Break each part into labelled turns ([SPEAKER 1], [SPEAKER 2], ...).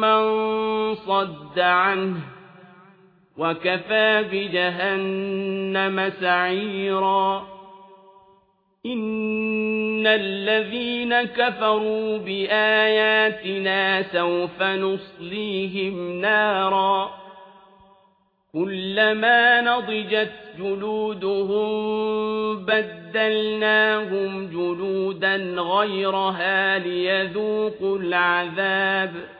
[SPEAKER 1] مَنْ صَدَّ عَنْهُ وَكَفَى بِجَهَنَّمَ سَعِيرًا. إِنَّ الَّذِينَ كَفَرُوا بِآيَاتِنَا سَوْفَ نُصْلِيهِمْ نَارًا. كُلَّمَا نَضِجَتْ جُلُودُهُم بَدَّلْنَاهُمْ جُلُودًا غَيْرَهَا لِيَذُوقُوا الْعَذَابَ.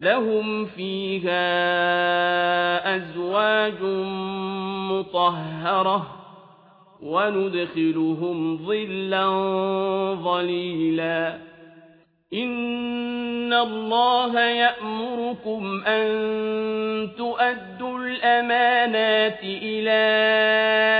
[SPEAKER 1] لَهُمْ فِيهَا أَزْوَاجٌ مُطَهَّرَةٌ وَنُدْخِلُهُمْ ظِلًّا ظَلِيلًا. إِنَّ اللَّهَ يَأْمُرُكُمْ أَن تُؤَدُّوا الْأَمَانَاتِ إِلَى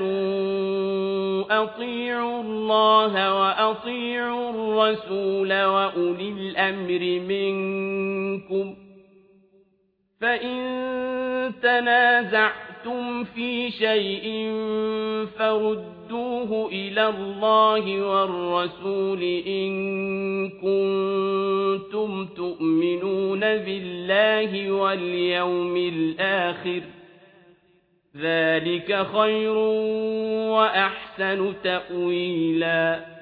[SPEAKER 1] آمَنُوا أَطِيعُوا اللَّهَ وَأَطِيعُوا الرَّسُولَ وَأُولِي الْأَمْرِ مِنكُمْ فَإِن تَنَازَعْتُمْ فِي شَيْءٍ فَرُدُّوهُ إِلَى اللَّهِ وَالرَّسُولِ إِن كُنتُمْ تُؤْمِنُونَ بِاللَّهِ وَالْيَوْمِ الْآخِرِ ذَلِكَ خَيْرٌ وَأَحْسَنُ تَأْوِيلًا